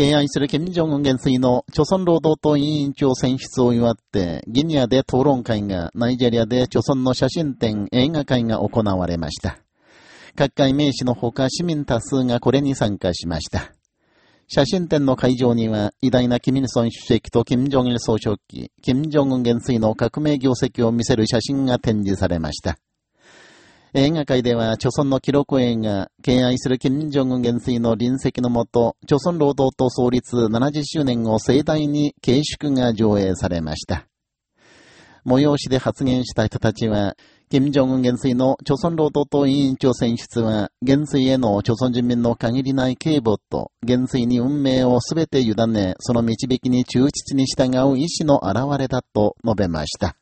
敬愛する金正恩元帥の朝鮮労働党委員長選出を祝って、ギニアで討論会が、ナイジェリアで朝鮮の写真展、映画会が行われました。各界名士のほか市民多数がこれに参加しました。写真展の会場には、偉大なキミルソン主席と金正日総書記、金正恩元帥の革命業績を見せる写真が展示されました。映画界では、著村の記録映画、敬愛する金正恩元帥の臨席のもと、著村労働党創立70周年を盛大に慶祝が上映されました。催しで発言した人たちは、金正恩元帥の朝鮮労働党委員長選出は、元帥への朝鮮人民の限りない警護と、元帥に運命をすべて委ね、その導きに忠実に従う意志の表れだと述べました。